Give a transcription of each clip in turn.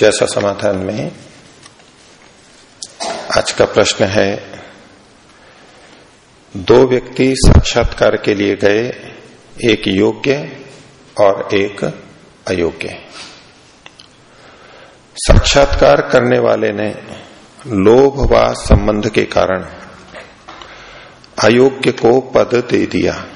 जिज्ञासा समाधान में आज का प्रश्न है, दो व्यक्ति साक्षात्कार के लिए गए, एक योग्य और एक अयोग्य। साक्षात्कार करने वाले ने लोभ व संबंध के कारण अयोग्य को पद दे दिया।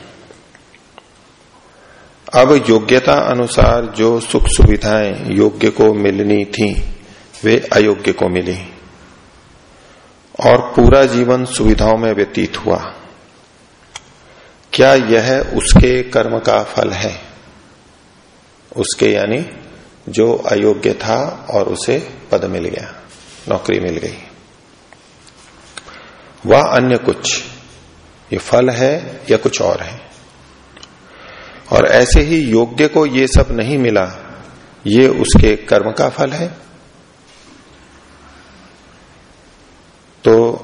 अब योग्यता अनुसार जो सुख सुविधाएँ योग्य को मिलनी थी, वे अयोग्य को मिली। और पूरा जीवन सुविधाओं में व्यतीत हुआ। क्या यह उसके कर्म का फल है? उसके यानी जो अयोग्य था और उसे पद मिल गया, नौकरी मिल गई। वह अन्य कुछ, ये फल है या कुछ और है? और ऐसे ही योग्य को ये सब नहीं मिला, ये उसके कर्म का फल है। तो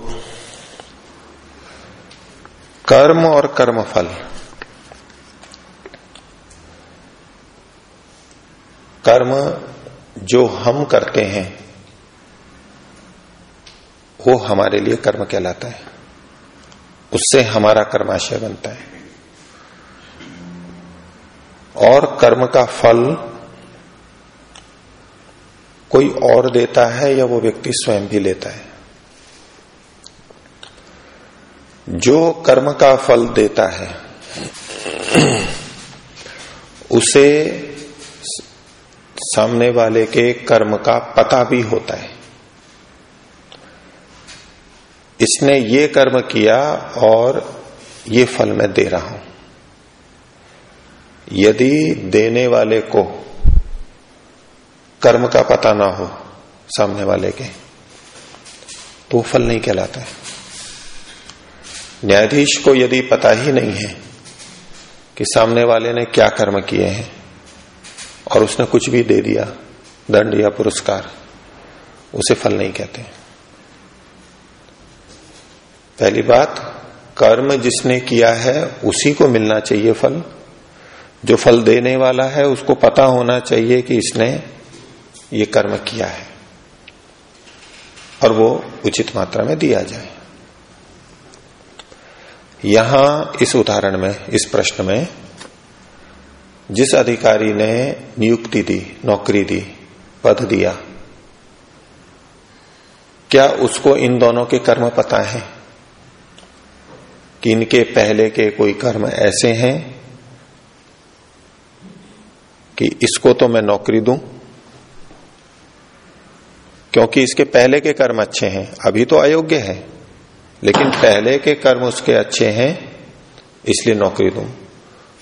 कर्म और कर्म फल कर्म जो हम करते हैं, वो हमारे लिए कर्म कहलाता है। उससे हमारा कर्माशय बनता है। और कर्म का फल कोई और देता है या वो व्यक्ति स्वयं भी लेता है? जो कर्म का फल देता है, उसे सामने वाले के कर्म का पता भी होता है। इसने ये कर्म किया और ये फल मैं दे रहा हूँ। यदि देने वाले को कर्म का पता ना हो सामने वाले के तो फल नहीं कहलाता है। न्यायाधीश को यदि पता ही नहीं है कि सामने वाले ने क्या कर्म किए हैं और उसने कुछ भी दे दिया, दंड या पुरस्कार, उसे फल नहीं कहते। पहली बात, कर्म जिसने किया है, उसी को मिलना चाहिए फल। जो फल देने वाला है, उसको पता होना चाहिए कि इसने ये कर्म किया है। और वो उचित मात्रा में दिया जाए। यहाँ इस उदाहरण में, इस प्रश्न में, जिस अधिकारी ने नियुक्ति दी, नौकरी दी, पद दिया, क्या उसको इन दोनों के कर्म पता है? कि इनके पहले के कोई कर्म ऐसे हैं कि इसको तो मैं नौकरी दूँ? क्योंकि इसके पहले के कर्म अच्छे हैं, अभी तो अयोग्य है, लेकिन पहले के कर्म उसके अच्छे हैं, इसलिए नौकरी दूँ।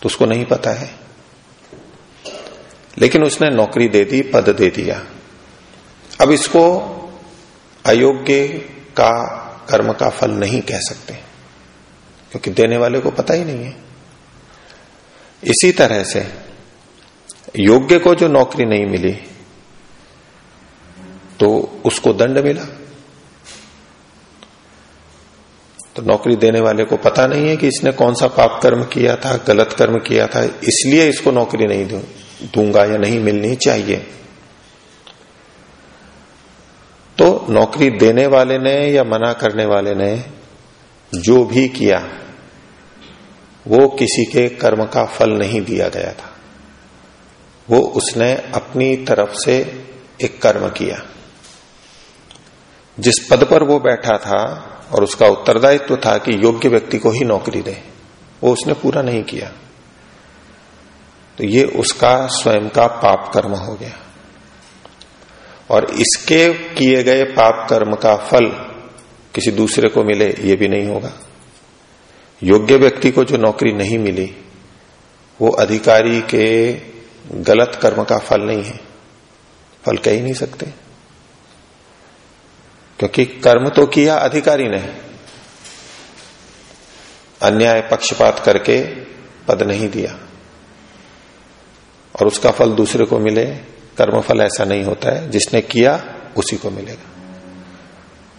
तो उसको नहीं पता है। लेकिन उसने नौकरी दे दी, पद दे दिया। अब इसको अयोग्य का कर्म का फल नहीं कह सकते, क्योंकि देने वाले को पता ही नहीं है। इसी तरह से योग्य को जो नौकरी नहीं मिली तो उसको दंड मिला। तो नौकरी देने वाले को पता नहीं है कि इसने कौन सा पाप कर्म किया था, गलत कर्म किया था, इसलिए इसको नौकरी नहीं दूँगा या नहीं मिलनी चाहिए। तो नौकरी देने वाले ने या मना करने वाले ने जो भी किया, वो किसी के कर्म का फल नहीं दिया गया था। वो उसने अपनी तरफ़ से एक कर्म किया। जिस पद पर वो बैठा था और उसका उत्तरदायित्व था कि योग्य व्यक्ति को ही नौकरी दे, वो उसने पूरा नहीं किया। तो ये उसका स्वयं का पाप कर्म हो गया। और इसके किए गए पाप कर्म का फल किसी दूसरे को मिले, ये भी नहीं होगा। योग्य व्यक्ति को जो नौकरी नहीं मिली, वो अधिकारी के गलत कर्म का फल नहीं है। फल कह ही नहीं सकते। क्योंकि कर्म तो किया, अधिकारी ने अन्याय पक्षपात करके पद नहीं दिया। और उसका फल दूसरे को मिले कर्म फल ऐसा नहीं होता है। जिसने किया, उसी को मिलेगा।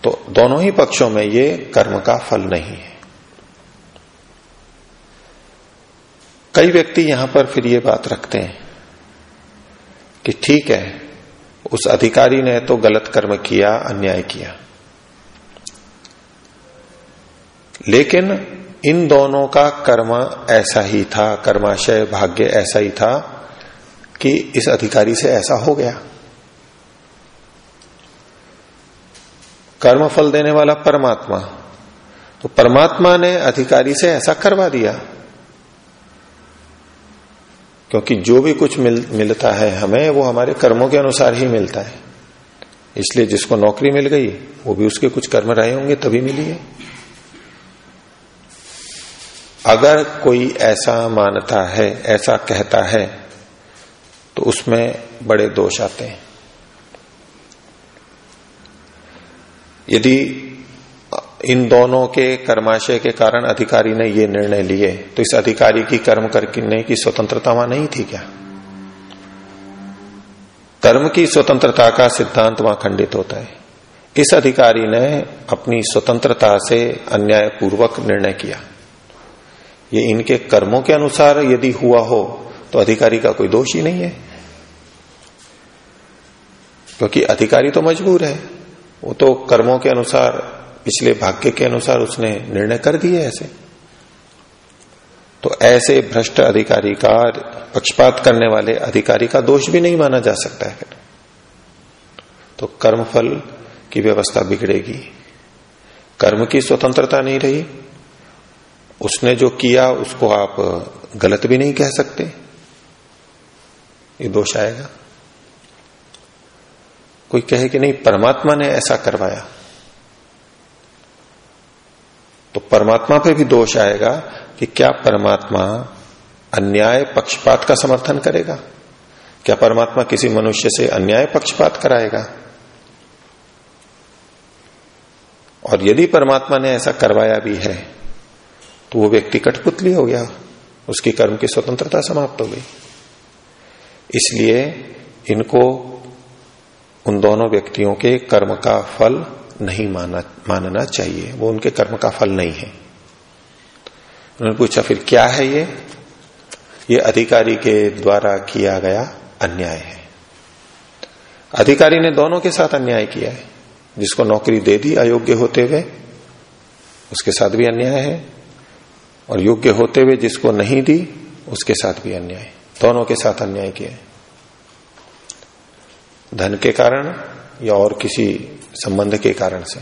तो दोनों ही पक्षों में ये कर्म का फल नहीं है। कई व्यक्ति यहाँ पर फिर ये बात रखते हैं। कि ठीक है, उस अधिकारी ने तो गलत कर्म किया, अन्याय किया। लेकिन इन दोनों का कर्म ऐसा ही था, कर्माशय भाग्य ऐसा ही था कि इस अधिकारी से ऐसा हो गया। कर्म फल देने वाला परमात्मा। तो परमात्मा ने अधिकारी से ऐसा करवा दिया। क्योंकि जो भी कुछ मिल, मिलता है हमें वो हमारे कर्मों के अनुसार ही मिलता है। इसलिए जिसको नौकरी मिल गई वो भी उसके कुछ कर्म रहे होंगे तभी मिली है। अगर कोई ऐसा मानता है ऐसा कहता है तो उसमें बड़े दोष आते हैं। यदि इन दोनों के कर्माशय के कारण अधिकारी ने ये निर्णय लिए। तो इस अधिकारी की कर्म करने की स्वतंत्रता वहाँ नहीं थी क्या? कर्म की स्वतंत्रता का सिद्धांत वहाँ खंडित होता है। इस अधिकारी ने अपनी स्वतंत्रता से अन्याय पूर्वक निर्णय किया। ये इनके कर्मों के अनुसार यदि हुआ हो तो अधिकारी का कोई दोष ही नहीं है। क्योंकि अधिकारी तो मजबूर है। वो तो कर्मों के अनुसार पिछले भाग्य के अनुसार उसने निर्णय कर दिए ऐसे। तो ऐसे भ्रष्ट अधिकारी का पक्षपात करने वाले अधिकारी का दोष भी नहीं माना जा सकता है तो कर्मफल की व्यवस्था बिगड़ेगी। कर्म की स्वतंत्रता नहीं रही। उसने जो किया, उसको आप गलत भी नहीं कह सकते। ये दोष आएगा। कोई कहे कि नहीं, परमात्मा ने ऐसा करवाया। तो परमात्मा पे भी दोष आएगा कि क्या परमात्मा अन्याय पक्षपात का समर्थन करेगा? क्या परमात्मा किसी मनुष्य से अन्याय पक्षपात कराएगा? और यदि परमात्मा ने ऐसा करवाया भी है तो वो व्यक्ति कठपुतली हो गया, उसकी कर्म की स्वतंत्रता समाप्त हो गई। इसलिए इनको उन दोनों व्यक्तियों के कर्म का फल नहीं माना, मानना चाहिए। वो उनके कर्म का फल नहीं है। उन्होंने पूछा, फिर क्या है ये? ये अधिकारी के द्वारा किया गया अन्याय है। अधिकारी ने दोनों के साथ अन्याय किया है। जिसको नौकरी दे दी, अयोग्य होते हुए, उसके साथ भी अन्याय है। और योग्य होते हुए जिसको नहीं दी, उसके साथ भी अन्याय दोनों के साथ अन्याय किया धन के कारण या और किसी संबंध के कारण से।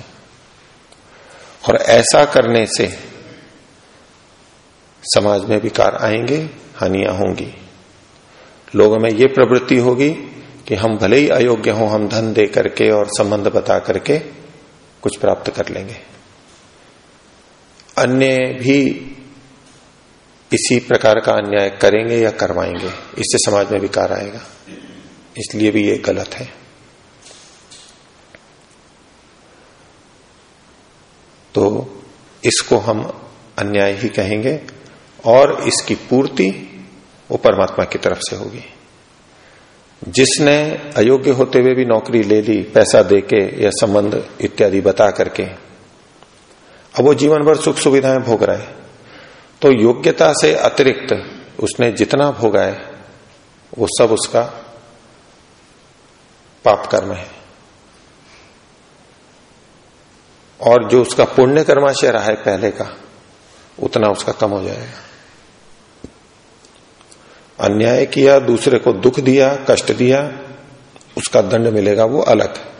और ऐसा करने से समाज में विकार आएँगे, हानियाँ होंगी। लोगों में ये प्रवृत्ति होगी कि हम भले ही अयोग्य हों, हम धन दे करके और संबंध बता करके कुछ प्राप्त कर लेंगे। अन्य भी इसी प्रकार का अन्याय करेंगे या करवाएँगे, इससे समाज में विकार आएगा। इसलिए भी ये गलत है। तो इसको हम अन्याय ही कहेंगे और इसकी पूर्ति वो परमात्मा की तरफ़ से होगी। जिसने अयोग्य होते हुए भी नौकरी ले ली, पैसा देके या संबंध इत्यादि बता करके, अब वो जीवन भर सुख सुविधाएँ भोग रहा है। तो योग्यता से अतिरिक्त उसने जितना भोगा है, वो सब उसका पाप कर्म है। और जो उसका पुण्य कर्माशय रहा है पहले का, उतना उसका कम हो जाएगा। अन्याय किया, दूसरे को दुख दिया, कष्ट दिया, उसका दंड मिलेगा, वो अलग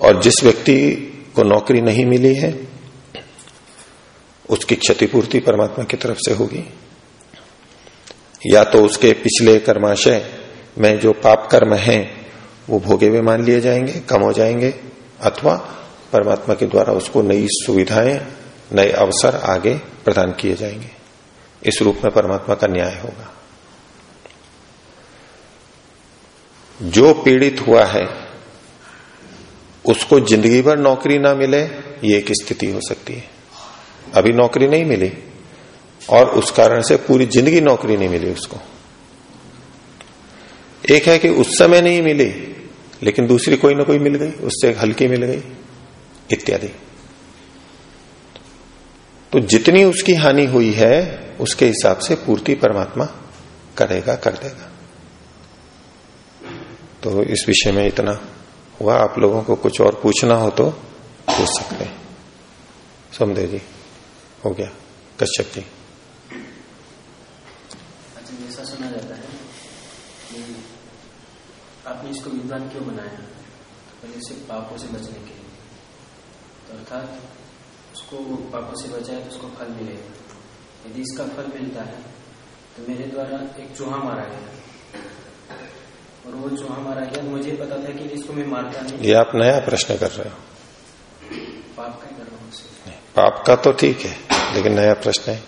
और जिस व्यक्ति को नौकरी नहीं मिली है, उसकी क्षतिपूर्ति परमात्मा की तरफ़ से होगी। या तो उसके पिछले कर्माशय में जो पाप कर्म हैं वो भोगे हुए मान लिए जाएँगे, कम हो जाएँगे, अथवा परमात्मा के द्वारा उसको नई सुविधाएँ, नए अवसर आगे प्रदान किए जाएँगे। इस रूप में परमात्मा का न्याय होगा। जो पीड़ित हुआ है, उसको ज़िंदगी भर नौकरी ना मिले, ये एक स्थिति हो सकती है। अभी नौकरी नहीं मिली, और उस कारण से पूरी ज़िंदगी नौकरी नहीं मिली उसको। एक है कि उस समय नहीं मिली लेकिन दूसरी कोई ना कोई मिल गई, उससे हल्की मिल गई, इत्यादि। तो जितनी उसकी हानि हुई है, उसके हिसाब से पूर्ति परमात्मा करेगा, कर देगा। तो इस विषय में इतना हुआ। आप लोगों को कुछ और पूछना हो तो पूछ सकते हैं। सोमदेव जी, हो गया। कश्यप जी अच्छा ऐसा सुना जाता है कि इसको विद्वान क्यों बनाया? पहले से पापों से बचने के लिए। तो अर्थात उसको पापों से बचाए तो उसको फल मिलेगा यदि इसका फल मिलता है तो मेरे द्वारा एक चूहा मारा गया। और वो चूहा मारा गया मुझे पता था कि इसको मैं मारता नहीं। ये आप नया प्रश्न कर रहे हो। पाप का कर रहा हूँ पाप का तो ठीक है लेकिन नया प्रश्न है।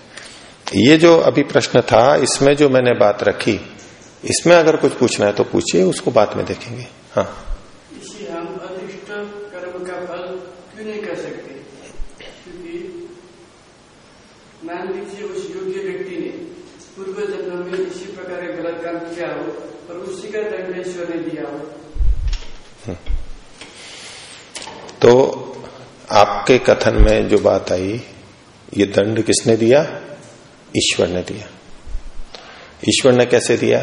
ये जो अभी प्रश्न था इसमें जो मैंने बात रखी इसमें अगर कुछ पूछना है तो पूछिए उसको बाद में देखेंगे। हाँ। इसी हम अदृष्ट कर्म का फल क्यों नहीं कर सकते? क्योंकि मान लीजिए उस योग्य व्यक्ति ने पूर्व जन्म में इसी प्रकार का गलत काम किया हो और उसी का दंड ईश्वर ने दिया हो। तो आपके कथन में जो बात आई ये दंड किसने दिया? ईश्वर ने दिया। ईश्वर ने कैसे दिया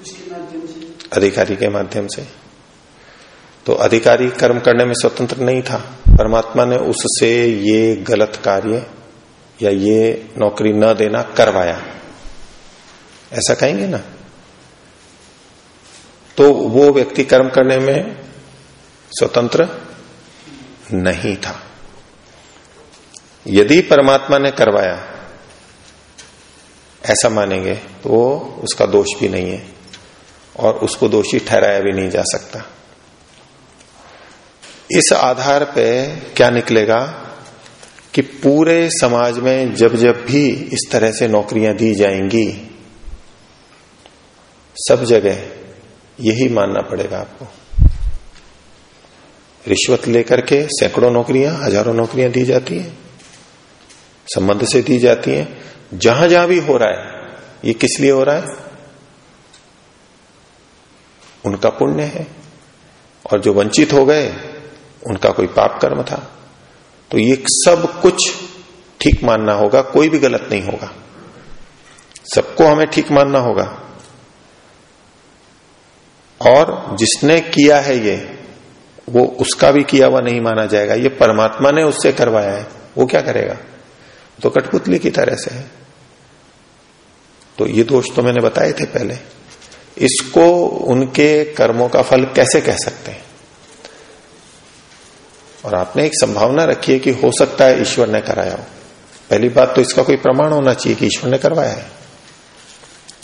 उसके माध्यम से अधिकारी के माध्यम से। तो अधिकारी कर्म करने में स्वतंत्र नहीं था। परमात्मा ने उससे ये गलत कार्य या ये नौकरी न देना करवाया। ऐसा कहेंगे ना? तो वो व्यक्ति कर्म करने में स्वतंत्र नहीं था। यदि परमात्मा ने करवाया, ऐसा मानेंगे तो वो उसका दोष भी नहीं है। और उसको दोषी ठहराया भी नहीं जा सकता। इस आधार पे क्या निकलेगा कि पूरे समाज में जब जब भी इस तरह से नौकरियाँ दी जाएँगी, सब जगह यही मानना पड़ेगा आपको। रिश्वत लेकर के सैकड़ों नौकरियाँ, हज़ारों नौकरियाँ दी जाती हैं, संबंध से दी जाती हैं। जहाँ जहाँ भी हो रहा है, ये किस लिए हो रहा है? उनका पुण्य है। और जो वंचित हो गए, उनका कोई पाप कर्म था। तो ये सब कुछ ठीक मानना होगा, कोई भी गलत नहीं होगा। सबको हमें ठीक मानना होगा। और जिसने किया है ये, वो उसका भी किया हुआ नहीं माना जाएगा। ये परमात्मा ने उससे करवाया है, वो क्या करेगा? तो कठपुतली की तरह से है। तो ये दोष तो मैंने बताए थे पहले। इसको उनके कर्मों का फल कैसे कह सकते हैं? और आपने एक संभावना रखी है कि हो सकता है ईश्वर ने कराया हो। पहली बात तो इसका कोई प्रमाण होना चाहिए कि ईश्वर ने करवाया है।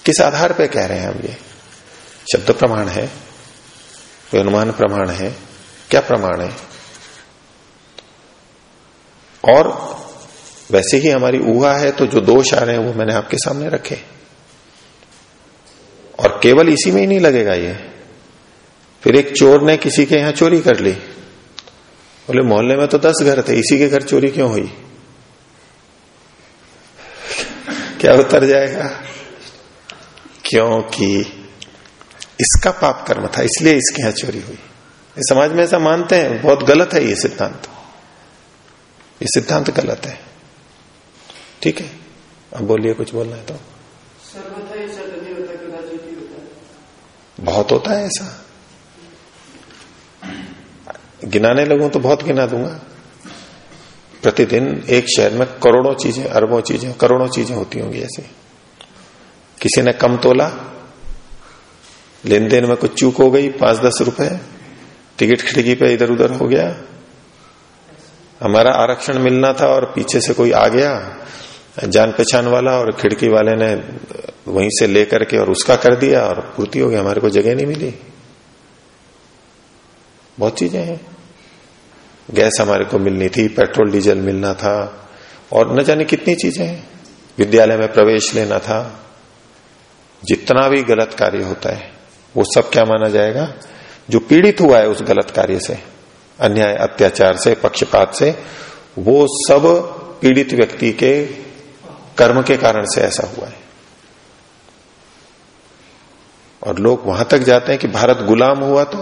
किस आधार पर कह रहे हैं हम ये? शब्द प्रमाण है, कोई अनुमान प्रमाण है, क्या प्रमाण है? और वैसे ही हमारी ऊहा है तो जो दोष आ रहे हैं वो मैंने आपके सामने रखे। और केवल इसी में ही नहीं लगेगा ये। फिर एक चोर ने किसी के यहाँ चोरी कर ली। बोले, मोहल्ले में तो दस घर थे, इसी के घर चोरी क्यों हुई? क्या उतर जाएगा? क्योंकि इसका पाप कर्म था, इसलिए इसके यहाँ चोरी हुई। समाज में ऐसा मानते हैं, बहुत गलत है ये सिद्धांत। ये सिद्धांत गलत है। ठीक है? अब बोलिए, कुछ बोलना है तो सर्वथा ऐसा तो नहीं होता कदाचित ही होता है बहुत होता है ऐसा। गिनाने लगूं तो बहुत गिना दूँगा। प्रतिदिन एक शहर में करोड़ों चीज़ें, अरबों चीज़ें, करोड़ों चीज़ें होती होंगी ऐसे। किसी ने कम तोला लेन देन में कुछ चूक हो गई पाँच दस रुपए, टिकट खिड़की पे इधर उधर हो गया। हमारा आरक्षण मिलना था और पीछे से कोई आ गया जान पहचान वाला और खिड़की वाले ने वहीं से लेकर के और उसका कर दिया और पूर्ति हो गई, हमारे को जगह नहीं मिली। बहुत चीज़ें हैं। गैस हमारे को मिलनी थी, पेट्रोल, डीजल मिलना था और न जाने कितनी चीज़ें हैं। विद्यालय में प्रवेश लेना था। जितना भी गलत कार्य होता है, वो सब क्या माना जाएगा? जो पीड़ित हुआ है उस गलत कार्य से, अन्याय, अत्याचार से, पक्षपात से, वो सब पीड़ित व्यक्ति के कर्म के कारण से ऐसा हुआ है। और लोग वहाँ तक जाते हैं कि भारत गुलाम हुआ तो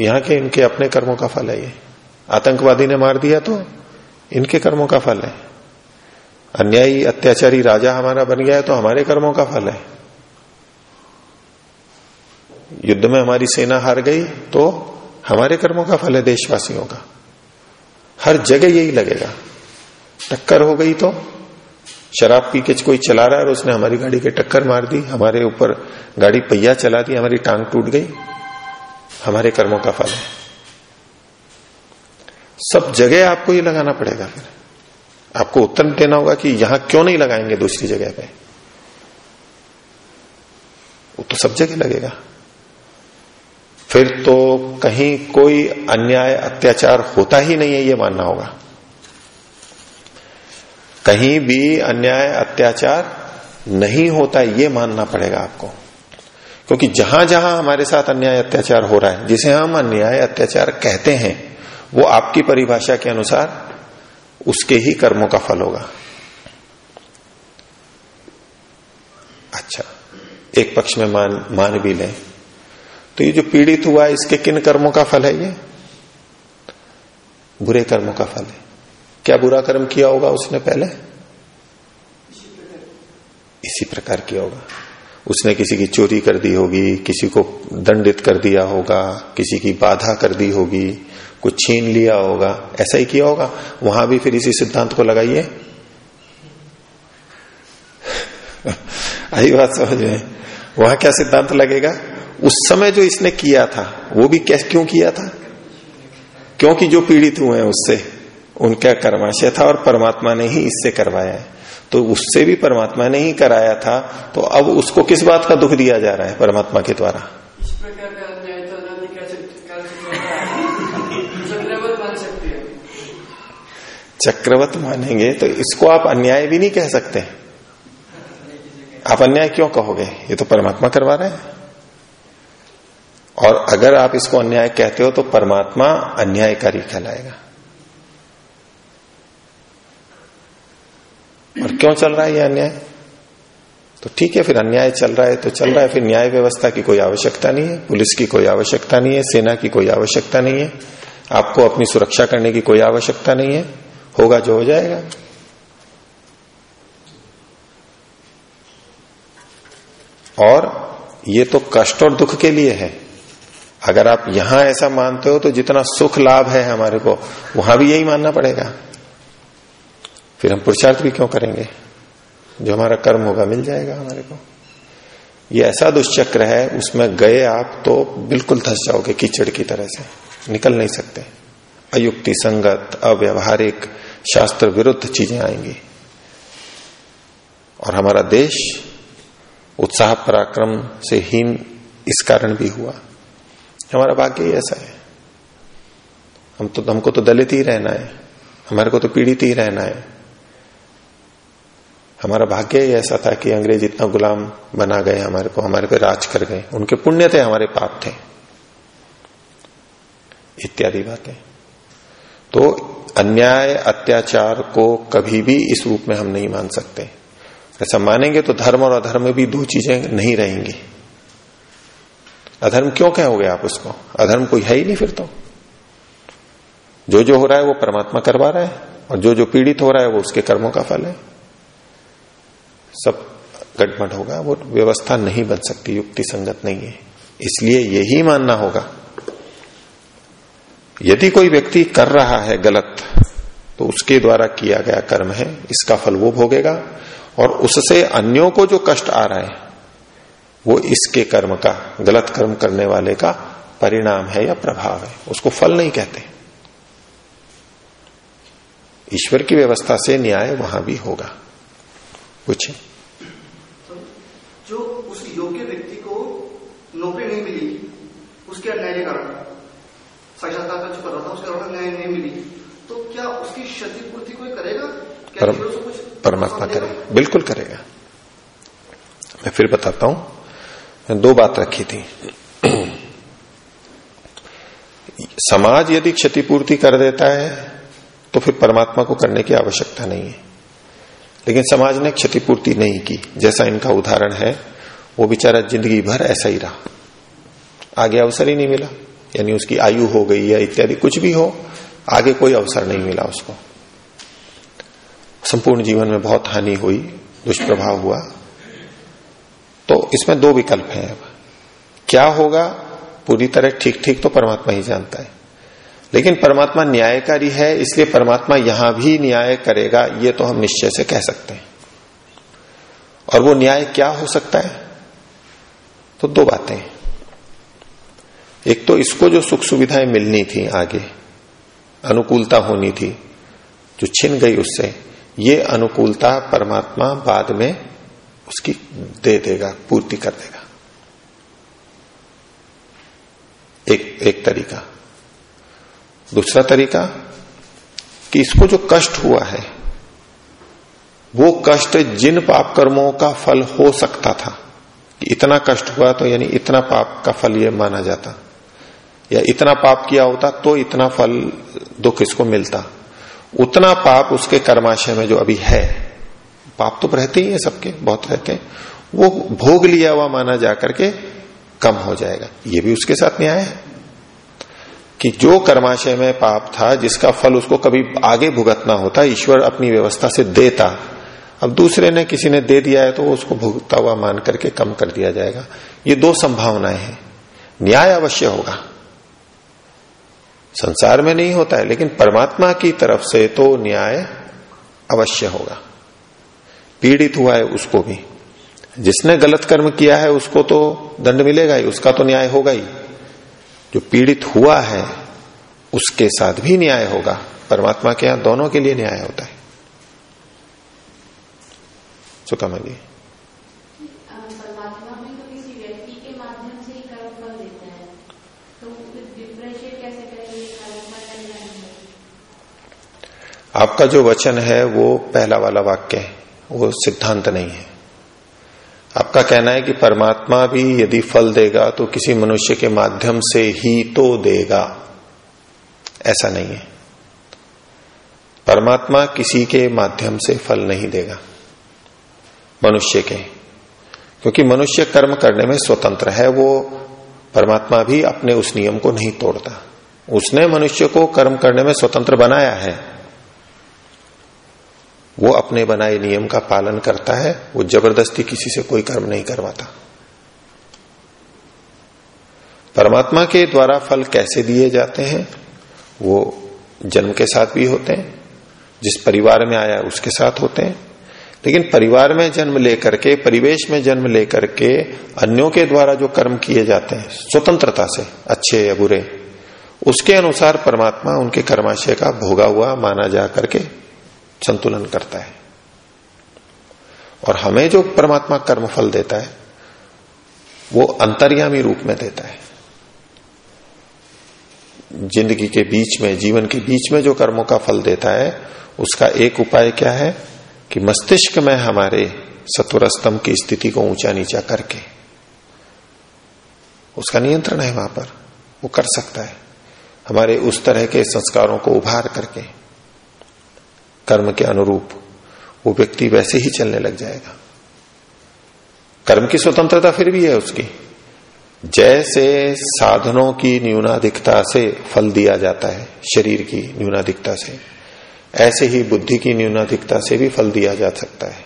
यहाँ के इनके अपने कर्मों का फल है ये। आतंकवादी ने मार दिया तो इनके कर्मों का फल है। अन्यायी, अत्याचारी राजा हमारा बन गया है तो हमारे कर्मों का फल है। युद्ध में हमारी सेना हार गई तो हमारे कर्मों का फल है देशवासियों का। हर जगह यही लगेगा। टक्कर हो गई तो? शराब पी के कोई चला रहा है और उसने हमारी गाड़ी के टक्कर मार दी, हमारे ऊपर गाड़ी पहिया चला दी, हमारी टांग टूट गई। हमारे कर्मों का फल है। सब जगह आपको ये लगाना पड़ेगा फिर। आपको उत्तर देना होगा कि यहाँ क्यों नहीं लगाएँगे दूसरी जगह पे। वो तो सब जगह लगेगा। फिर तो कहीं कोई अन्याय, अत्याचार होता ही नहीं है, ये मानना होगा। कहीं भी अन्याय, अत्याचार नहीं होता, ये मानना पड़ेगा आपको। क्योंकि जहाँ जहाँ हमारे साथ अन्याय, अत्याचार हो रहा है, जिसे हम अन्याय, अत्याचार कहते हैं, वो आपकी परिभाषा के अनुसार उसके ही कर्मों का फल होगा। अच्छा एक पक्ष में मान मान भी लें तो ये जो पीड़ित हुआ, इसके किन कर्मों का फल है ये? बुरे कर्मों का फल है। क्या बुरा कर्म किया होगा उसने पहले? इसी प्रकार। किया होगा। उसने किसी की चोरी कर दी होगी किसी को दंडित कर दिया होगा किसी की बाधा कर दी होगी कुछ छीन लिया होगा ऐसा ही किया होगा। वहाँ भी फिर इसी सिद्धांत को लगाइए। आई बात समझ में? वहाँ क्या सिद्धांत लगेगा? उस समय जो इसने किया था वो भी कैसे क्यों किया था? क्योंकि जो पीड़ित हुए हैं उससे। उनका कर्माशय था और परमात्मा ने ही इससे करवाया है। तो उससे भी परमात्मा ने ही कराया था तो अब उसको किस बात का दुख दिया जा रहा है परमात्मा के द्वारा? इस प्रकार का अन्याय तो चक्रवत मानेंगे तो इसको आप अन्याय भी नहीं कह सकते। आप अन्याय क्यों कहोगे? ये तो परमात्मा करवा रहे हैं। और अगर आप इसको अन्याय कहते हो तो परमात्मा अन्यायकारी कहलाएगा। और क्यों चल रहा है ये अन्याय? तो ठीक है, फिर अन्याय चल रहा है तो चल रहा है, फिर न्याय व्यवस्था की कोई आवश्यकता नहीं है, पुलिस की कोई आवश्यकता नहीं है, सेना की कोई आवश्यकता नहीं है, आपको अपनी सुरक्षा करने की कोई आवश्यकता नहीं है, होगा जो हो जाएगा। और ये तो कष्ट और दुख के लिए है। अगर आप यहाँ ऐसा मानते हो तो जितना सुख लाभ है हमारे को, वहाँ भी यही मानना पड़ेगा। फिर हम पुरुषार्थ भी क्यों करेंगे? जो हमारा कर्म होगा मिल जाएगा हमारे को। ये ऐसा दुष्चक्र है, उसमें गए आप तो बिल्कुल धस जाओगे कीचड़ की तरह से। निकल नहीं सकते। अयुक्ति, संगत, अव्यवहारिक, शास्त्र विरुद्ध चीज़ें आएँगी। और हमारा देश उत्साह पराक्रम से हीन इस कारण भी हुआ। हमारा भाग्य ही ऐसा है। हम तो हमको तो दलित ही रहना है। हमारे को तो पीड़ित ही रहना है। हमारा भाग्य ही ऐसा था कि अंग्रेज़ इतना गुलाम बना गए हमारे को, हमारे पे राज कर गए। उनके पुण्य थे, हमारे पाप थे। इत्यादि बातें। तो अन्याय, अत्याचार को कभी भी इस रूप में हम नहीं मान सकते। ऐसा मानेंगे तो धर्म और अधर्म भी दो चीज़ें नहीं रहेंगी। अधर्म क्यों कहोगे आप उसको? अधर्म कोई है ही नहीं फिर तो। जो जो हो रहा है वो परमात्मा करवा रहा है, और जो जो पीड़ित हो रहा है वो उसके कर्मों का फल है। सब गटमट होगा, वो व्यवस्था नहीं बन सकती, युक्ति संगत नहीं है। इसलिए यही मानना होगा। यदि कोई व्यक्ति कर रहा है गलत तो उसके द्वारा किया गया कर्म है, इसका फल वो भोगेगा, और उससे अन्यों को जो कष्ट आ रहा है, वो इसके कर्म का, गलत कर्म करने वाले का परिणाम है या प्रभाव है, उसको फल नहीं कहते। ईश्वर की व्यवस्था से न्याय वहाँ भी होगा। पूछे। तो जो उस योग्य व्यक्ति को नौकरी नहीं मिली उसके अन्याय के कारण साक्षात्कार का जो कर रहा था उसके कारण न्याय नहीं मिली तो क्या उसकी क्षतिपूर्ति कोई करेगा? क्या परम- कुछ परमात्मा? करेगा? बिल्कुल करेगा। मैं फिर बताता हूँ। दो बात रखी थी। समाज यदि क्षतिपूर्ति कर देता है तो फिर परमात्मा को करने की आवश्यकता नहीं है। लेकिन समाज ने क्षतिपूर्ति नहीं की। जैसा इनका उदाहरण है, वो बेचारा ज़िंदगी भर ऐसा ही रहा। आगे अवसर ही नहीं मिला, यानी उसकी आयु हो गई या इत्यादि कुछ भी हो, आगे कोई अवसर नहीं मिला उसको। संपूर्ण जीवन में बहुत हानि हुई, दुष्प्रभाव हुआ। तो इसमें दो विकल्प हैं अब। क्या होगा? पूरी तरह ठीक ठीक तो परमात्मा ही जानता है। लेकिन परमात्मा न्यायकारी है, इसलिए परमात्मा यहाँ भी न्याय करेगा, ये तो हम निश्चय से कह सकते हैं। और वो न्याय क्या हो सकता है? तो दो बातें। एक तो इसको जो सुख सुविधाएँ मिलनी थी आगे, अनुकूलता होनी थी, जो छिन गई उससे, ये अनुकूलता परमात्मा बाद में उसकी दे देगा, पूर्ति कर देगा। एक एक तरीका। दूसरा तरीका कि इसको जो कष्ट हुआ है, वो कष्ट जिन पाप कर्मों का फल हो सकता था, कि इतना कष्ट हुआ तो यानी इतना पाप का फल ये माना जाता, या इतना पाप किया होता तो इतना फल दुख इसको मिलता। उतना पाप उसके कर्माशय में जो अभी है, पाप तो रहते ही है सबके, बहुत रहते हैं, वो भोग लिया हुआ माना जाकर के कम हो जाएगा। ये भी उसके साथ न्याय है। कि जो कर्माशय में पाप था, जिसका फल उसको कभी आगे भुगतना होता, ईश्वर अपनी व्यवस्था से देता। अब दूसरे ने किसी ने दे दिया है तो उसको भुगता हुआ मान करके कम कर दिया जाएगा। ये दो संभावनाएँ हैं। न्याय अवश्य होगा। संसार में नहीं होता है, लेकिन परमात्मा की तरफ़ से तो न्याय अवश्य होगा। पीड़ित हुआ है उसको भी। जिसने गलत कर्म किया है, उसको तो दंड मिलेगा ही, उसका तो न्याय होगा ही। जो पीड़ित हुआ है उसके साथ भी न्याय होगा। परमात्मा के यहाँ दोनों के लिए न्याय होता है। सुकामा जी तो किसी व्यक्ति के माध्यम से ही कर्म फल देता है। तो आपका जो वचन है वो पहला वाला वाक्य है। वो सिद्धांत नहीं है। आपका कहना है कि परमात्मा भी यदि फल देगा तो किसी मनुष्य के माध्यम से ही तो देगा। ऐसा नहीं है। परमात्मा किसी के माध्यम से फल नहीं देगा। मनुष्य के। क्योंकि मनुष्य कर्म करने में स्वतंत्र है, वो परमात्मा भी अपने उस नियम को नहीं तोड़ता। उसने मनुष्य को कर्म करने में स्वतंत्र बनाया है। वो अपने बनाए नियम का पालन करता है, वो ज़बरदस्ती किसी से कोई कर्म नहीं करवाता। परमात्मा के द्वारा फल कैसे दिए जाते हैं, वो जन्म के साथ भी होते हैं, जिस परिवार में आया उसके साथ होते हैं। लेकिन परिवार में जन्म लेकर के, परिवेश में जन्म लेकर के अन्यों के द्वारा जो कर्म किए जाते हैं, स्वतंत्रता से, अच्छे या बुरे, उसके अनुसार परमात्मा उनके कर्माशय का भोगा हुआ माना जा करके संतुलन करता है। और हमें जो परमात्मा कर्म फल देता है, वो अंतर्यामी रूप में देता है। ज़िंदगी के बीच में, जीवन के बीच में जो कर्मों का फल देता है, उसका एक उपाय क्या है? कि मस्तिष्क में हमारे सत्वर स्तंभ की स्थिति को ऊँचा नीचा करके, उसका नियंत्रण है वहाँ पर, वो कर सकता है। हमारे उस तरह के संस्कारों को उभार करके कर्म के अनुरूप वो व्यक्ति वैसे ही चलने लग जाएगा। कर्म की स्वतंत्रता फिर भी है उसकी। जैसे साधनों की न्यूनाधिकता से फल दिया जाता है, शरीर की न्यूनाधिकता से, ऐसे ही बुद्धि की न्यूनाधिकता से भी फल दिया जा सकता है।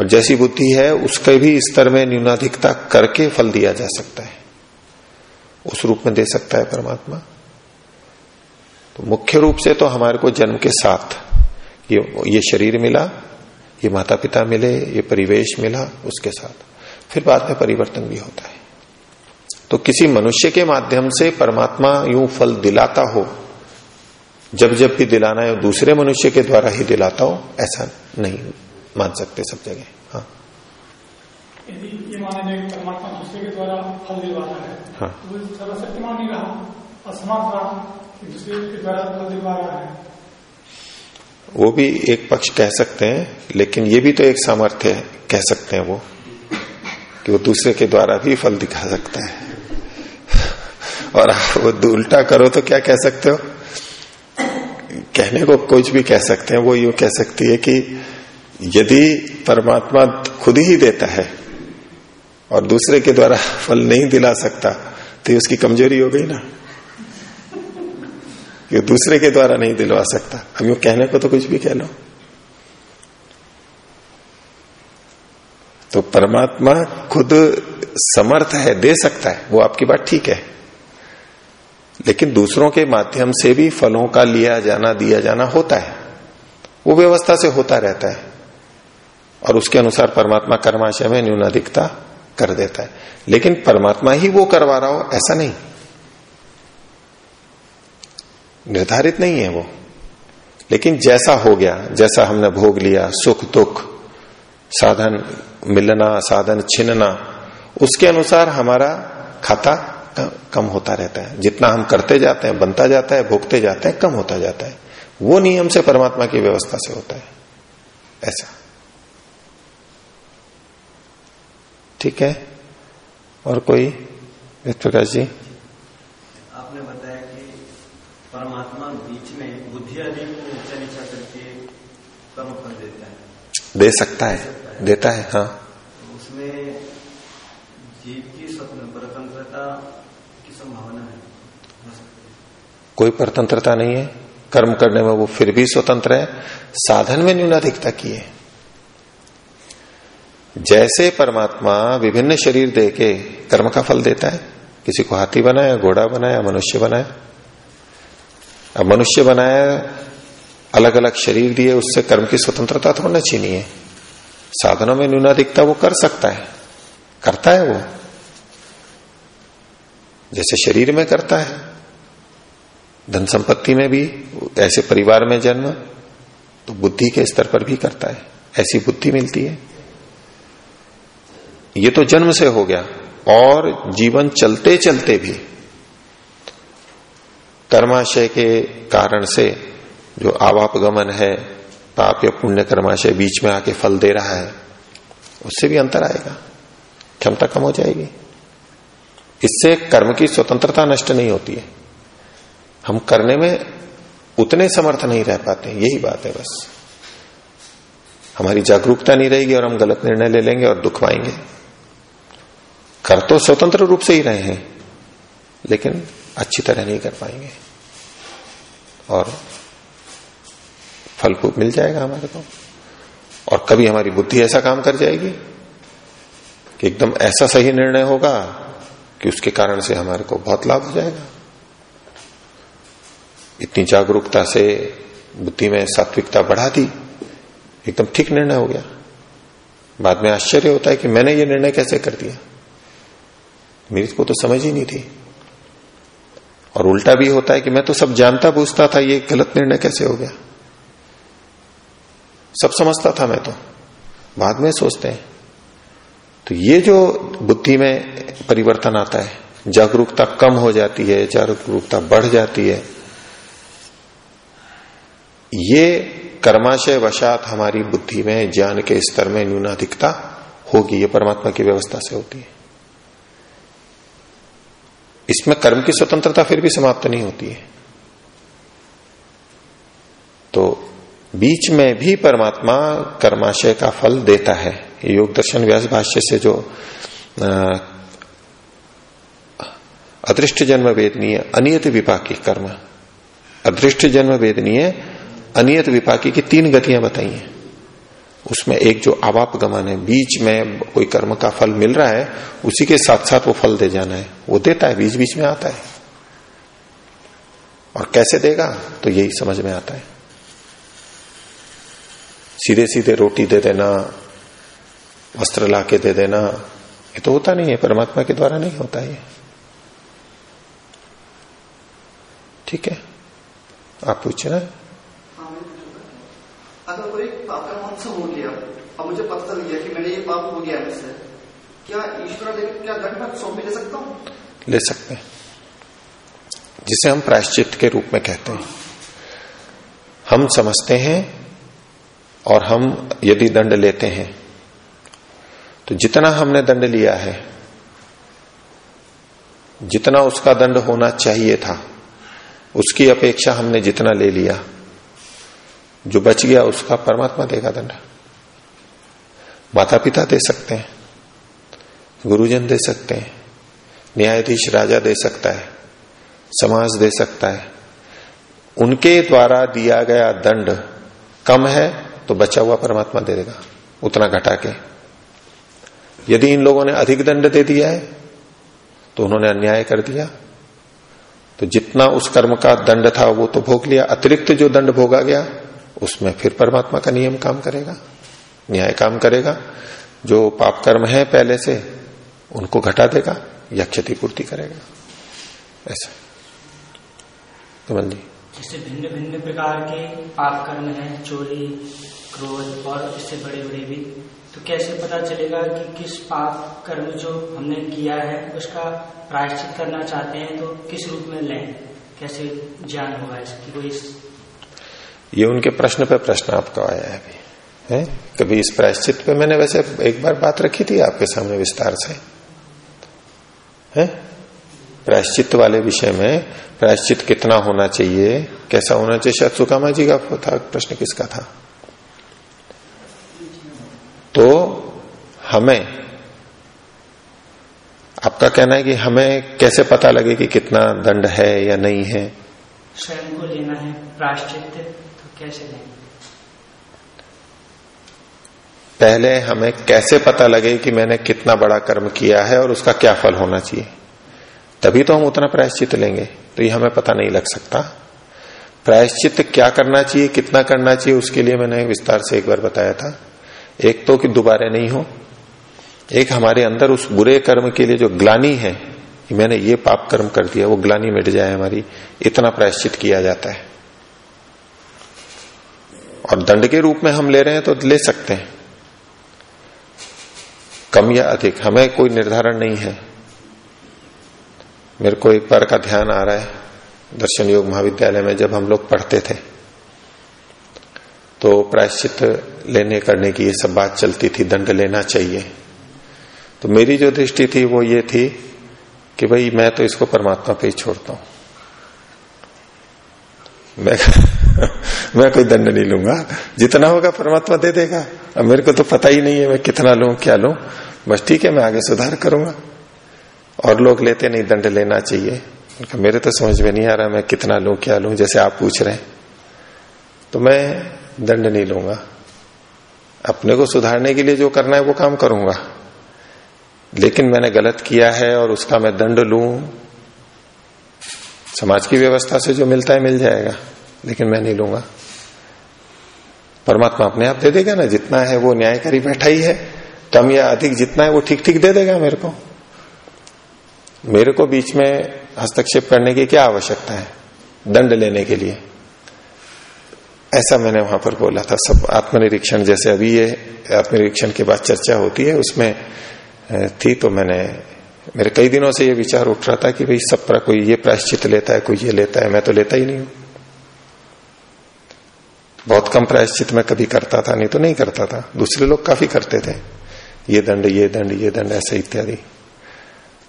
और जैसी बुद्धि है, उसके भी स्तर में न्यूनाधिकता करके फल दिया जा सकता है। उस रूप में दे सकता है परमात्मा। तो मुख्य रूप से तो हमारे को जन्म के साथ ये ये शरीर मिला ये माता पिता मिले ये परिवेश मिला उसके साथ। फिर बाद में परिवर्तन भी होता है। तो किसी मनुष्य के माध्यम से परमात्मा यूँ फल दिलाता हो जब जब भी दिलाना है दूसरे मनुष्य के द्वारा ही दिलाता हो ऐसा नहीं मान सकते सब जगह हाँ। यदि ये माना जाए परमात्मा दूसरे के द्वारा फल दिलवाता है हाँ। तो सर्वशक्तिमान नहीं रहा असमर्थ रहा दूसरे के द्वारा फल दिलवा रहा है। वो भी एक पक्ष कह सकते हैं, लेकिन ये भी तो एक सामर्थ्य कह सकते हैं वो, कि वो दूसरे के द्वारा भी फल दिखा सकता है। और आप वो उल्टा करो तो क्या कह सकते हो? कहने को कुछ भी कह सकते हैं, वो यूँ कह सकती है कि यदि परमात्मा खुद ही देता है और दूसरे के द्वारा फल नहीं दिला सकता तो उसकी कमज़ोरी हो गई ना। कि दूसरे के द्वारा नहीं दिलवा सकता। अब यू कहने को तो कुछ भी कह लो। तो परमात्मा खुद समर्थ है, दे सकता है, वो आपकी बात ठीक है। लेकिन दूसरों के माध्यम से भी फलों का लिया जाना, दिया जाना होता है। वो व्यवस्था से होता रहता है। और उसके अनुसार परमात्मा कर्माशय में न्यूनाधिकता कर देता है। लेकिन परमात्मा ही वो करवा रहा हो, ऐसा नहीं। निर्धारित नहीं है वो। लेकिन जैसा हो गया, जैसा हमने भोग लिया, सुख दुख, साधन मिलना, साधन छिनना, उसके अनुसार हमारा खाता कम होता रहता है। जितना हम करते जाते हैं, बनता जाता है, भोगते जाते हैं, कम होता जाता है। वो नियम से परमात्मा की व्यवस्था से होता है। ऐसा। ठीक है? और कोई? प्रकाश जी? परमात्मा बीच में बुद्धि आदि को ऊँचा नीचा करके कर्म फल देता है। दे सकता है। देता है हाँ। तो उसमें जीव की स्वतंत्रता की संभावना है। कोई परतंत्रता नहीं है। कर्म करने में वो फिर भी स्वतंत्र है। साधन में न्यूनाधिकता की है। जैसे परमात्मा विभिन्न शरीर दे के कर्म का फल देता है किसी को हाथी बनाया घोड़ा बनाया मनुष्य बनाया अब मनुष्य बनाया अलग अलग शरीर दिए, उससे कर्म की स्वतंत्रता थोड़ा छीनी है। साधनों में न्यूनाधिकता वो कर सकता है। करता है वो। जैसे शरीर में करता है। धन संपत्ति में भी, ऐसे परिवार में जन्म तो बुद्धि के स्तर पर भी करता है। ऐसी बुद्धि मिलती है। ये तो जन्म से हो गया। और जीवन चलते चलते भी कर्माशय के कारण से जो आवापगमन है, पाप या पुण्य कर्माशय बीच में आके फल दे रहा है, उससे भी अंतर आएगा। क्षमता कम हो जाएगी। इससे कर्म की स्वतंत्रता नष्ट नहीं होती है। हम करने में उतने समर्थ नहीं रह पाते यही बात है बस। हमारी जागरूकता नहीं रहेगी और हम गलत निर्णय ले लेंगे और दुख पाएँगे। कर तो स्वतंत्र रूप से ही रहे हैं, लेकिन अच्छी तरह नहीं कर पाएँगे। और फल फूल मिल जाएगा हमारे को। और कभी हमारी बुद्धि ऐसा काम कर जाएगी कि एकदम ऐसा सही निर्णय होगा कि उसके कारण से हमारे को बहुत लाभ हो जाएगा। इतनी जागरूकता से बुद्धि में सात्विकता बढ़ा दी, एकदम ठीक निर्णय हो गया। बाद में आश्चर्य होता है कि मैंने ये निर्णय कैसे कर दिया? मेरी को तो समझ ही नहीं थी। और उल्टा भी होता है कि मैं तो सब जानता बूझता था, ये गलत निर्णय कैसे हो गया? सब समझता था मैं तो। बाद में सोचते हैं। तो ये जो बुद्धि में परिवर्तन आता है, जागरूकता कम हो जाती है, जागरूकता बढ़ जाती है, ये कर्माशय वशात हमारी बुद्धि में, ज्ञान के स्तर में न्यूनाधिकता होगी, ये परमात्मा की व्यवस्था से होती है। इसमें कर्म की स्वतंत्रता फिर भी समाप्त नहीं होती है। तो बीच में भी परमात्मा कर्माशय का फल देता है। योग दर्शन व्यास भाष्य से जो अदृष्ट जन्म वेदनीय, अनियत विपाकी कर्म। अदृष्ट जन्म वेदनीय, अनियत विपाकी की तीन गतियाँ बताई हैं। उसमें एक जो आवाप गमन है, बीच में कोई कर्म का फल मिल रहा है, उसी के साथ साथ वो फल दे जाना है। वो देता है बीच बीच में आता है। और कैसे देगा? तो यही समझ में आता है। सीधे सीधे रोटी दे देना, वस्त्र ला के दे देना, ये तो होता नहीं है, परमात्मा के द्वारा नहीं होता ये। ठीक है? आप पूछ रहे हैं अगर कोई पाप का हमसे हो गया, अब मुझे पता चल गया कि मैंने ये पाप हो गया मुझसे क्या ईश्वर क्या दंड मैं सौंप ले सकता हूँ? ले सकते हैं। जिसे हम प्रायश्चित के रूप में कहते हैं। हम समझते हैं और हम यदि दंड लेते हैं तो जितना हमने दंड लिया है, जितना उसका दंड होना चाहिए था, उसकी अपेक्षा हमने जितना ले लिया। जो बच गया उसका परमात्मा देगा दंड। माता पिता दे सकते हैं, गुरुजन दे सकते हैं, न्यायाधीश, राजा दे सकता है, समाज दे सकता है। उनके द्वारा दिया गया दंड कम है तो बचा हुआ परमात्मा दे देगा, उतना घटा के। यदि इन लोगों ने अधिक दंड दे दिया है तो उन्होंने अन्याय कर दिया। तो जितना उस कर्म का दंड था, वो तो भोग लिया, अतिरिक्त जो दंड भोगा गया उसमें फिर परमात्मा का नियम काम करेगा, न्याय काम करेगा। जो पाप कर्म है पहले से, उनको घटा देगा या क्षतिपूर्ति करेगा। ऐसा। कमल जी। जैसे भिन्न भिन्न प्रकार के पाप कर्म है, चोरी, क्रोध और इससे बड़े बड़े भी तो कैसे पता चलेगा कि किस पाप कर्म जो हमने किया है, उसका प्रायश्चित करना चाहते हैं तो किस रूप में लें? कैसे ज्ञान होगा इसकी? कोई ये उनके प्रश्न पे प्रश्न आपका आया है अभी, है? कभी इस प्रायश्चित पे मैंने वैसे एक बार बात रखी थी आपके सामने विस्तार से, है? प्रायश्चित वाले विषय में प्रायश्चित कितना होना चाहिए, कैसा होना चाहिए? शायद सुकामा जी का था, प्रश्न किसका था? तो हमें, आपका कहना है कि हमें कैसे पता लगे कि कितना दंड है या नहीं है? स्वयं को लेना है प्रायश्चित। कैसे लेंगे पहले हमें कैसे पता लगे कि मैंने कितना बड़ा कर्म किया है और उसका क्या फल होना चाहिए? तभी तो हम उतना प्रायश्चित लेंगे तो ये हमें पता नहीं लग सकता। प्रायश्चित क्या करना चाहिए, कितना करना चाहिए, उसके लिए मैंने विस्तार से एक बार बताया था। एक तो कि दोबारा नहीं हो। एक हमारे अंदर उस बुरे कर्म के लिए जो ग्लानी है, कि मैंने ये पाप कर्म कर दिया, वो ग्लानी मिट जाए हमारी, इतना प्रायश्चित किया जाता है। और दंड के रूप में हम ले रहे हैं तो ले सकते हैं। कम या अधिक, हमें कोई निर्धारण नहीं है। मेरे को एक बार का ध्यान आ रहा है, दर्शन योग महाविद्यालय में जब हम लोग पढ़ते थे तो प्रायश्चित लेने करने की ये सब बात चलती थी, दंड लेना चाहिए। तो मेरी जो दृष्टि थी वो ये थी कि भाई मैं तो इसको परमात्मा पे ही छोड़ता हूँ। मैं मैं कोई दंड नहीं लूँगा। जितना होगा परमात्मा दे देगा। अब मेरे को तो पता ही नहीं है मैं कितना लू, क्या लू। बस ठीक है, मैं आगे सुधार करूँगा। और लोग लेते नहीं, दंड लेना चाहिए। मेरे तो समझ में नहीं आ रहा मैं कितना लू, क्या लू, जैसे आप पूछ रहे हैं। तो मैं दंड नहीं लूँगा। अपने को सुधारने के लिए जो करना है वो काम करूँगा। लेकिन मैंने गलत किया है और उसका मैं दंड लू। समाज की व्यवस्था से जो मिलता है मिल जाएगा। लेकिन मैं नहीं लूँगा। परमात्मा अपने आप दे देगा ना, जितना है वो न्यायकारी बैठा ही। है कम या अधिक जितना है वो ठीक ठीक दे देगा मेरे को। मेरे को बीच में हस्तक्षेप करने की क्या आवश्यकता है? दंड लेने के लिए। ऐसा मैंने वहाँ पर बोला था। सब आत्मनिरीक्षण जैसे अभी ये आत्मनिरीक्षण के बाद चर्चा होती है, उसमें थी तो मैंने, मेरे कई दिनों से ये विचार उठ रहा था कि भाई सब पर, कोई ये प्रायश्चित लेता है, कोई ये लेता है, मैं तो लेता ही नहीं हूँ। बहुत कम प्रायश्चित में कभी करता था, नहीं तो नहीं करता था। दूसरे लोग काफ़ी करते थे। ये दंड ये दंड ये दंड, ऐसे इत्यादि।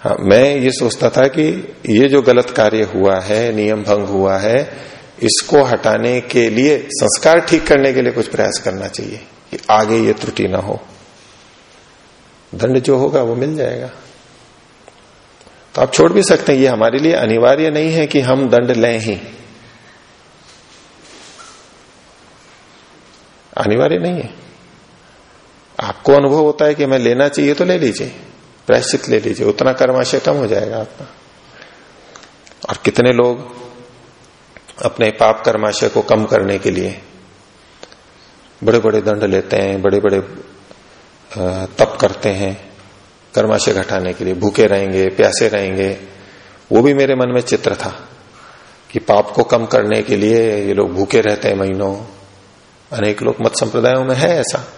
हाँ मैं ये सोचता था कि ये जो गलत कार्य हुआ है, नियम भंग हुआ है, इसको हटाने के लिए संस्कार ठीक करने के लिए कुछ प्रयास करना चाहिए कि आगे ये त्रुटि ना हो। दंड जो होगा वो मिल जाएगा। तो आप छोड़ भी सकते हैं, ये हमारे लिए अनिवार्य नहीं है कि हम दंड लें ही। अनिवार्य नहीं है। आपको अनुभव होता है कि मैं लेना चाहिए तो ले लीजिए, प्रायश्चित ले लीजिए, उतना कर्माशय कम हो जाएगा आपका। और कितने लोग अपने पाप कर्माशय को कम करने के लिए बड़े बड़े दंड लेते हैं बड़े बड़े तप करते हैं कर्माशय घटाने के लिए, भूखे रहेंगे, प्यासे रहेंगे, वो भी मेरे मन में चित्र था कि पाप को कम करने के लिए ये लोग भूखे रहते हैं महीनों। अनेक लोग मत संप्रदायों में है ऐसा।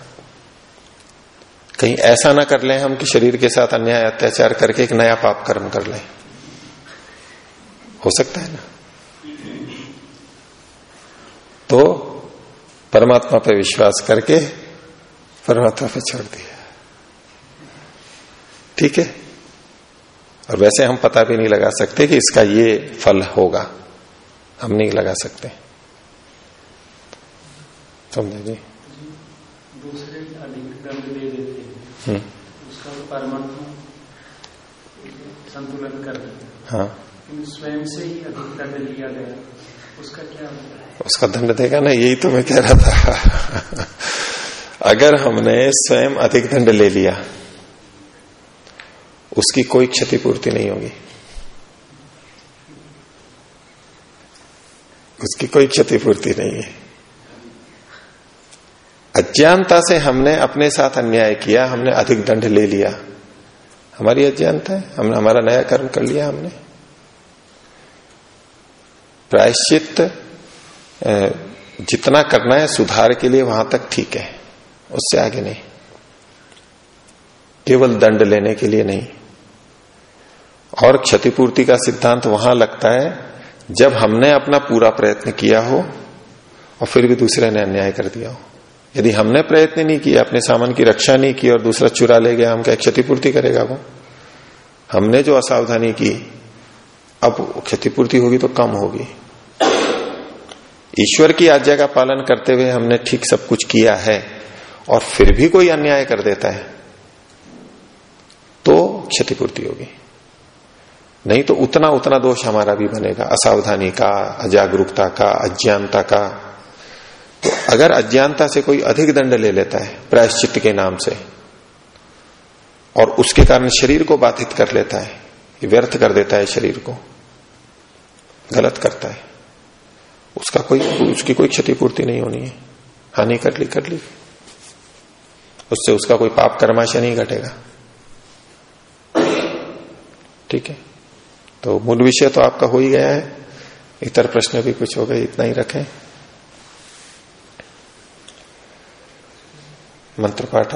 कहीं ऐसा ना कर लें हम कि शरीर के साथ अन्याय, अत्याचार करके एक नया पाप कर्म कर लें। हो सकता है ना? तो परमात्मा पर विश्वास करके परमात्मा पे छोड़ दिया। ठीक है? और वैसे हम पता भी नहीं लगा सकते कि इसका ये फल होगा। हम नहीं लगा सकते। समझे जी दूसरे अधिक दंड दे देते हैं। हम्म। उसका तो परमात्मा संतुलन कर हाँ। स्वयं से ही अधिक दंड लिया गया। उसका क्या होता है? उसका दंड देगा ना यही तो मैं कह रहा था। अगर हमने स्वयं अधिक दंड ले लिया उसकी कोई क्षतिपूर्ति नहीं होगी। उसकी कोई क्षतिपूर्ति नहीं है। अज्ञानता से हमने अपने साथ अन्याय किया, हमने अधिक दंड ले लिया। हमारी अज्ञानता है, हमने हमारा नया कर्म कर लिया हमने। प्रायश्चित जितना करना है, सुधार के लिए वहाँ तक ठीक है, उससे आगे नहीं। केवल दंड लेने के लिए नहीं। और क्षतिपूर्ति का सिद्धांत वहाँ लगता है, जब हमने अपना पूरा प्रयत्न किया हो, और फिर भी दूसरे ने अन्याय कर दिया हो। यदि हमने प्रयत्न नहीं किया, अपने सामान की रक्षा नहीं की और दूसरा चुरा ले गया, हम क्या क्षतिपूर्ति करेगा वो? हमने जो असावधानी की, अब क्षतिपूर्ति होगी तो कम होगी। ईश्वर की आज्ञा का पालन करते हुए हमने ठीक सब कुछ किया है और फिर भी कोई अन्याय कर देता है तो क्षतिपूर्ति होगी। नहीं तो उतना उतना दोष हमारा भी बनेगा। असावधानी का, अजागरूकता का, अज्ञानता का अगर अज्ञानता से कोई अधिक दंड ले लेता है प्रायश्चित के नाम से, और उसके कारण शरीर को बाधित कर लेता है व्यर्थ कर देता है शरीर को, गलत करता है, उसका कोई, उसकी कोई क्षतिपूर्ति नहीं होनी है, हानि कर ली कर ली, उससे उसका कोई पाप कर्माशय नहीं घटेगा। ठीक है? तो मूल विषय तो आपका हो ही गया है, इतर प्रश्न भी कुछ हो गए, इतना ही रखें। मंत्र पाठ